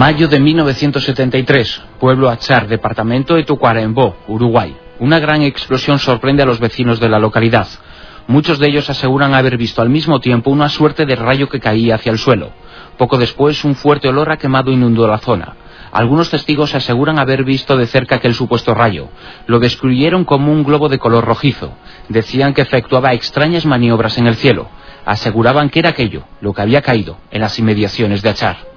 Mayo de 1973, pueblo Achar, departamento de Tucuarembó, Uruguay. Una gran explosión sorprende a los vecinos de la localidad. Muchos de ellos aseguran haber visto al mismo tiempo una suerte de rayo que caía hacia el suelo. Poco después, un fuerte olor a quemado inundó la zona. Algunos testigos aseguran haber visto de cerca aquel supuesto rayo. Lo describieron como un globo de color rojizo. Decían que efectuaba extrañas maniobras en el cielo. Aseguraban que era aquello, lo que había caído en las inmediaciones de Achar.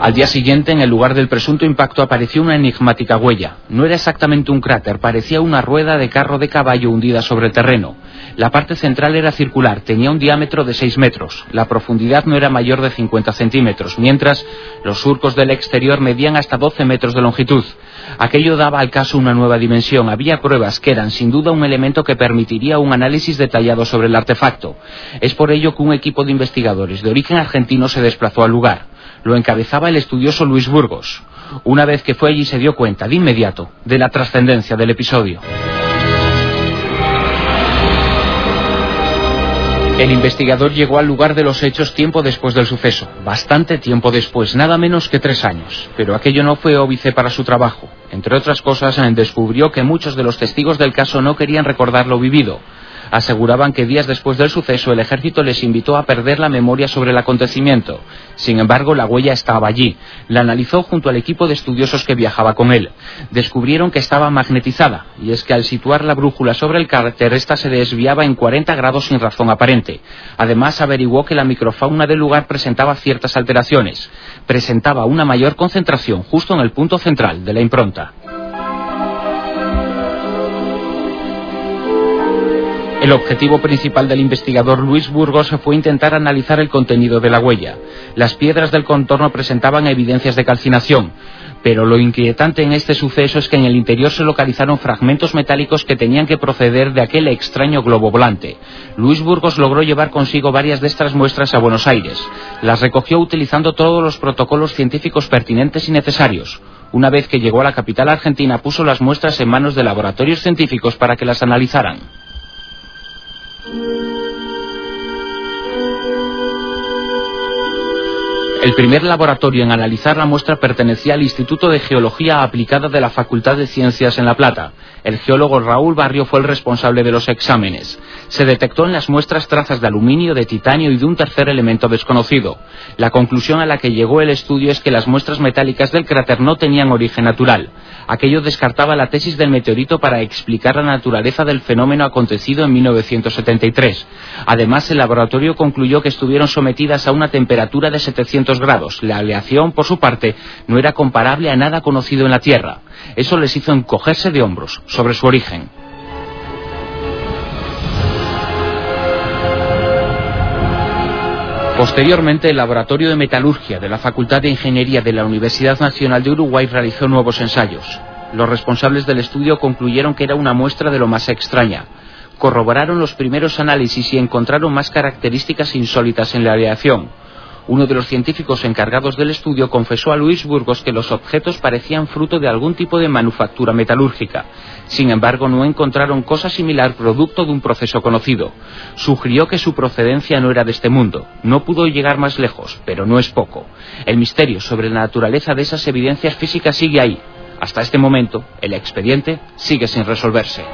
Al día siguiente, en el lugar del presunto impacto, apareció una enigmática huella. No era exactamente un cráter, parecía una rueda de carro de caballo hundida sobre el terreno. La parte central era circular, tenía un diámetro de 6 metros. La profundidad no era mayor de 50 centímetros, mientras los surcos del exterior medían hasta 12 metros de longitud. Aquello daba al caso una nueva dimensión. Había pruebas que eran sin duda un elemento que permitiría un análisis detallado sobre el artefacto. Es por ello que un equipo de investigadores de origen argentino se desplazó al lugar lo encabezaba el estudioso Luis Burgos. Una vez que fue allí se dio cuenta de inmediato de la trascendencia del episodio. El investigador llegó al lugar de los hechos tiempo después del suceso, bastante tiempo después, nada menos que tres años. Pero aquello no fue óbice para su trabajo. Entre otras cosas, descubrió que muchos de los testigos del caso no querían recordar lo vivido, aseguraban que días después del suceso el ejército les invitó a perder la memoria sobre el acontecimiento. Sin embargo, la huella estaba allí. La analizó junto al equipo de estudiosos que viajaba con él. Descubrieron que estaba magnetizada, y es que al situar la brújula sobre el cráter, ésta se desviaba en 40 grados sin razón aparente. Además, averiguó que la microfauna del lugar presentaba ciertas alteraciones. Presentaba una mayor concentración justo en el punto central de la impronta. El objetivo principal del investigador Luis Burgos fue intentar analizar el contenido de la huella. Las piedras del contorno presentaban evidencias de calcinación, pero lo inquietante en este suceso es que en el interior se localizaron fragmentos metálicos que tenían que proceder de aquel extraño globo volante. Luis Burgos logró llevar consigo varias de estas muestras a Buenos Aires. Las recogió utilizando todos los protocolos científicos pertinentes y necesarios. Una vez que llegó a la capital argentina puso las muestras en manos de laboratorios científicos para que las analizaran. El primer laboratorio en analizar la muestra pertenecía al Instituto de Geología Aplicada de la Facultad de Ciencias en La Plata. El geólogo Raúl Barrio fue el responsable de los exámenes. Se detectó en las muestras trazas de aluminio, de titanio y de un tercer elemento desconocido. La conclusión a la que llegó el estudio es que las muestras metálicas del cráter no tenían origen natural. Aquello descartaba la tesis del meteorito para explicar la naturaleza del fenómeno acontecido en 1973. Además, el laboratorio concluyó que estuvieron sometidas a una temperatura de 700 grados. La aleación, por su parte, no era comparable a nada conocido en la Tierra. Eso les hizo encogerse de hombros sobre su origen. Posteriormente, el Laboratorio de Metalurgia de la Facultad de Ingeniería de la Universidad Nacional de Uruguay realizó nuevos ensayos. Los responsables del estudio concluyeron que era una muestra de lo más extraña. Corroboraron los primeros análisis y encontraron más características insólitas en la aleación. Uno de los científicos encargados del estudio confesó a Luis Burgos que los objetos parecían fruto de algún tipo de manufactura metalúrgica. Sin embargo, no encontraron cosa similar producto de un proceso conocido. Sugirió que su procedencia no era de este mundo. No pudo llegar más lejos, pero no es poco. El misterio sobre la naturaleza de esas evidencias físicas sigue ahí. Hasta este momento, el expediente sigue sin resolverse.